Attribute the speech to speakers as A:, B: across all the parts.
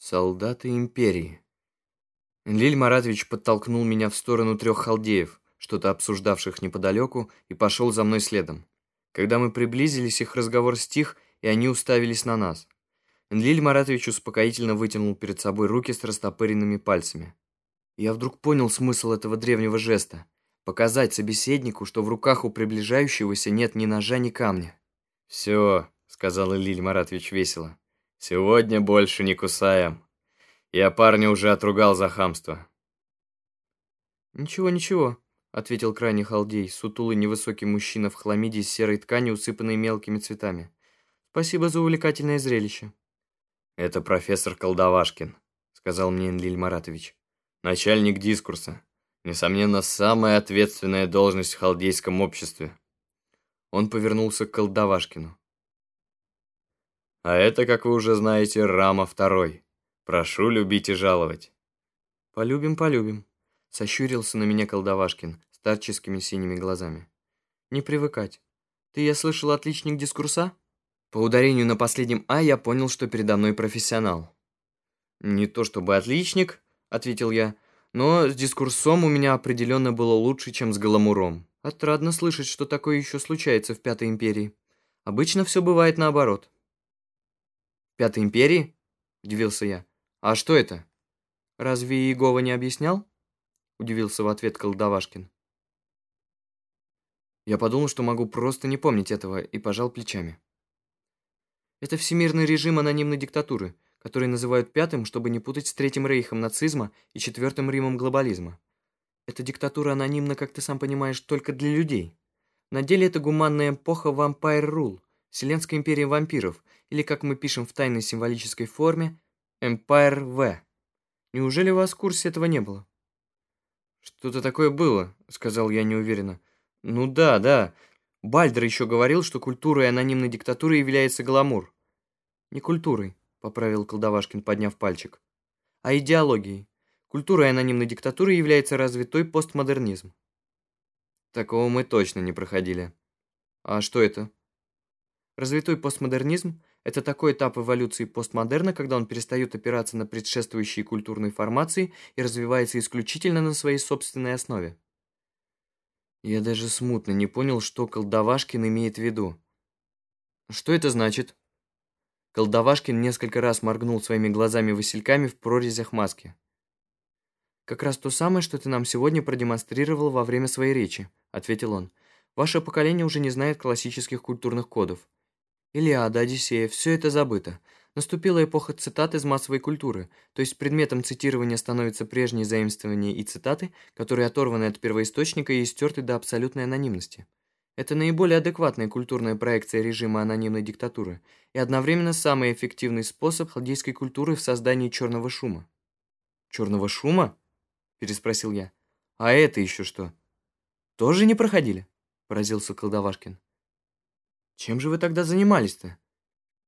A: Солдаты империи. Энлиль Маратович подтолкнул меня в сторону трех халдеев, что-то обсуждавших неподалеку, и пошел за мной следом. Когда мы приблизились, их разговор стих, и они уставились на нас. Энлиль Маратович успокоительно вытянул перед собой руки с растопыренными пальцами. Я вдруг понял смысл этого древнего жеста. Показать собеседнику, что в руках у приближающегося нет ни ножа, ни камня.
B: «Все», — сказал Энлиль Маратович весело. «Сегодня больше не кусаем. Я парня уже отругал за хамство».
A: «Ничего, ничего», — ответил крайний халдей, сутулый невысокий мужчина в хламиде из серой ткани, усыпанной мелкими цветами. «Спасибо за увлекательное зрелище».
B: «Это профессор Колдовашкин», — сказал мне Энлиль Маратович. «Начальник дискурса. Несомненно, самая ответственная должность в халдейском обществе».
A: Он повернулся к Колдовашкину.
B: А это, как вы уже знаете, Рама второй. Прошу любить и жаловать.
A: Полюбим, полюбим. Сощурился на меня Колдовашкин старческими синими глазами. Не привыкать. Ты, я слышал, отличник дискурса? По ударению на последнем «а» я понял, что передо мной профессионал. «Не то чтобы отличник», — ответил я, «но с дискурсом у меня определенно было лучше, чем с Галамуром. Отрадно слышать, что такое еще случается в Пятой Империи. Обычно все бывает наоборот». «Пятой империи?» – удивился я. «А что это?» «Разве Иегова не объяснял?» – удивился в ответ Колдовашкин. Я подумал, что могу просто не помнить этого, и пожал плечами. Это всемирный режим анонимной диктатуры, который называют пятым, чтобы не путать с Третьим Рейхом нацизма и Четвертым Римом глобализма. Эта диктатура анонимна, как ты сам понимаешь, только для людей. На деле это гуманная эпоха Rule, Вселенская империя вампиров, или, как мы пишем в тайной символической форме, Empire V. Неужели у вас в курсе этого не было?
B: Что-то такое было, сказал я неуверенно.
A: Ну да, да. Бальдер еще говорил, что культурой анонимной диктатуры является гламур. Не культурой, поправил Колдовашкин, подняв пальчик, а идеологией. Культурой анонимной диктатуры является развитой постмодернизм.
B: Такого мы точно не проходили.
A: А что это? Развитой постмодернизм – это такой этап эволюции постмодерна, когда он перестает опираться на предшествующие культурные формации и развивается исключительно на своей собственной основе. Я даже смутно не понял, что Колдовашкин имеет в виду. Что это значит? Колдовашкин несколько раз моргнул своими глазами-васильками в прорезях маски. «Как раз то самое, что ты нам сегодня продемонстрировал во время своей речи», — ответил он. «Ваше поколение уже не знает классических культурных кодов. Илиада, Одиссея, все это забыто. Наступила эпоха цитат из массовой культуры, то есть предметом цитирования становятся прежние заимствования и цитаты, которые оторваны от первоисточника и стерты до абсолютной анонимности. Это наиболее адекватная культурная проекция режима анонимной диктатуры и одновременно самый эффективный способ халдейской культуры в создании черного шума. «Черного шума?» – переспросил я. «А это еще что?» «Тоже не проходили?» – поразился Колдовашкин. Чем же вы тогда занимались-то?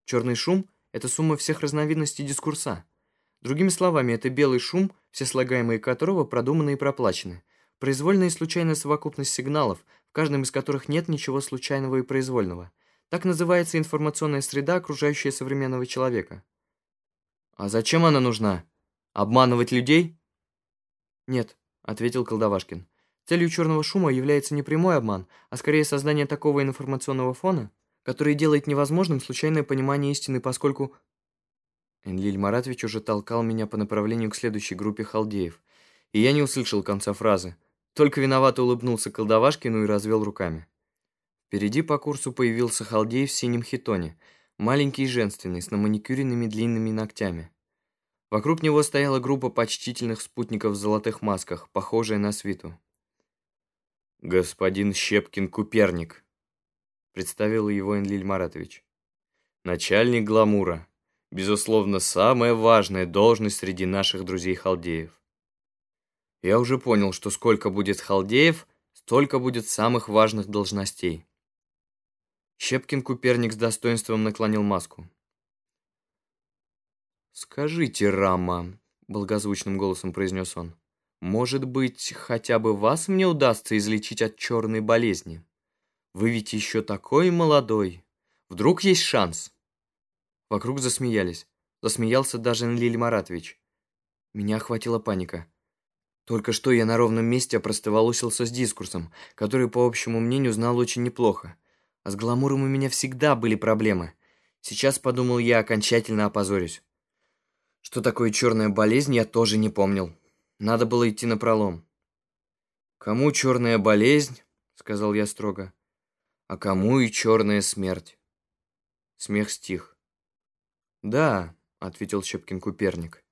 A: Черный шум – это сумма всех разновидностей дискурса. Другими словами, это белый шум, все слагаемые которого продуманы и проплачены. Произвольная и случайная совокупность сигналов, в каждом из которых нет ничего случайного и произвольного. Так называется информационная среда, окружающая современного человека. А зачем она нужна? Обманывать людей? Нет, ответил Колдовашкин. Целью черного шума является не прямой обман, а скорее создание такого информационного фона, который делает невозможным случайное понимание истины, поскольку... Энлиль Маратович уже толкал меня по направлению к следующей группе халдеев, и я не услышал конца фразы, только виновато улыбнулся колдовашкину и развел руками. Впереди по курсу появился халдей в синем хитоне, маленький и женственный, с наманикюренными длинными ногтями. Вокруг него стояла группа почтительных спутников в золотых масках, похожая на свиту.
B: «Господин Щепкин-Куперник», представил его Энлиль Маратович. Начальник гламура. Безусловно, самая важная должность среди наших друзей-халдеев. Я уже понял, что сколько будет халдеев, столько будет самых важных должностей.
A: Щепкин-Куперник с достоинством наклонил маску. «Скажите, Рама», — благозвучным голосом произнес он, «может быть, хотя бы вас мне удастся излечить от черной болезни?» Вы ведь еще такой молодой. Вдруг есть шанс?» Вокруг засмеялись. Засмеялся даже Энлиль Маратович. Меня охватила паника. Только что я на ровном месте опростоволосился с дискурсом, который, по общему мнению, знал очень неплохо. А с гламуром у меня всегда были проблемы. Сейчас, подумал я, окончательно опозорюсь. Что такое черная болезнь, я тоже не помнил. Надо было идти на пролом. «Кому черная болезнь?» — сказал я строго. «А кому и черная смерть?» Смех стих. «Да», — ответил Щепкин-Куперник.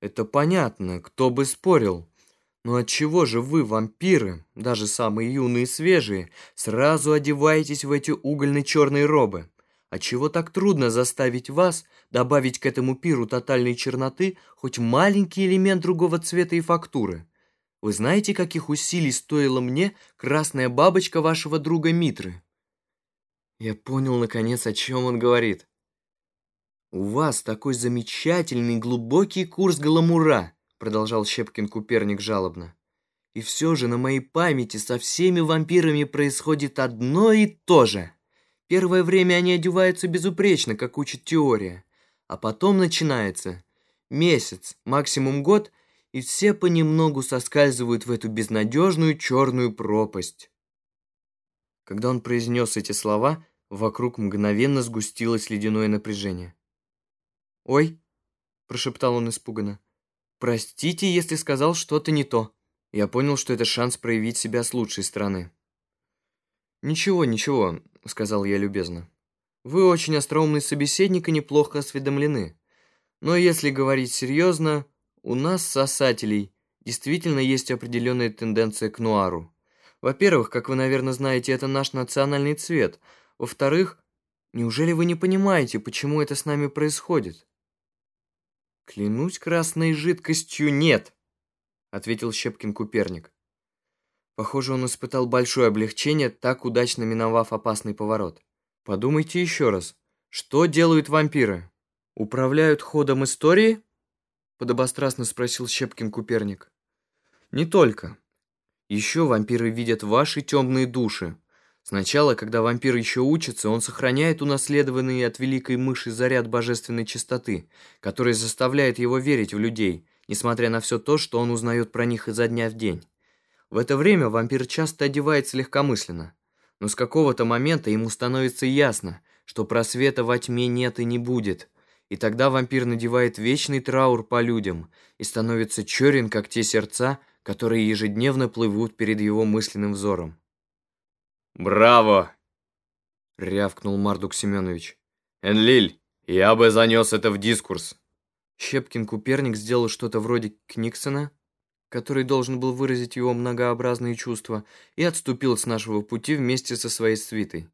A: «Это понятно, кто бы спорил. Но отчего же вы, вампиры, даже самые юные и свежие, сразу одеваетесь в эти угольно-черные робы? Отчего так трудно заставить вас добавить к этому пиру тотальной черноты хоть маленький элемент другого цвета и фактуры? Вы знаете, каких усилий стоила мне красная бабочка вашего друга Митры? Я понял, наконец, о чем он говорит. У вас такой замечательный глубокий курс гламура, продолжал Щепкин Куперник жалобно. И все же на моей памяти со всеми вампирами происходит одно и то же. Первое время они одеваются безупречно, как учит теория. А потом начинается месяц, максимум год, и все понемногу соскальзывают в эту безнадежную черную пропасть. Когда он произнес эти слова, вокруг мгновенно сгустилось ледяное напряжение. «Ой!» – прошептал он испуганно. «Простите, если сказал что-то не то». Я понял, что это шанс проявить себя с лучшей стороны. «Ничего, ничего», — сказал я любезно. «Вы очень остроумный собеседник и неплохо осведомлены. Но если говорить серьезно, у нас, сосателей, действительно есть определенная тенденция к нуару. Во-первых, как вы, наверное, знаете, это наш национальный цвет. Во-вторых, неужели вы не понимаете, почему это с нами происходит?» «Клянусь красной жидкостью, нет!» — ответил Щепкин Куперник. Похоже, он испытал большое облегчение, так удачно миновав опасный поворот. Подумайте еще раз. Что делают вампиры? Управляют ходом истории? Подобострастно спросил Щепкин Куперник. Не только. Еще вампиры видят ваши темные души, Сначала, когда вампир еще учится, он сохраняет унаследованный от великой мыши заряд божественной чистоты, который заставляет его верить в людей, несмотря на все то, что он узнает про них изо дня в день. В это время вампир часто одевается легкомысленно, но с какого-то момента ему становится ясно, что просвета во тьме нет и не будет, и тогда вампир надевает вечный траур по людям и становится черен, как те сердца, которые ежедневно плывут перед его мысленным взором.
B: «Браво!» — рявкнул Мардук Семенович. «Энлиль, я бы занес это в дискурс».
A: Щепкин-Куперник сделал что-то вроде Книксона, который должен был выразить его многообразные чувства, и отступил с нашего пути вместе со своей свитой.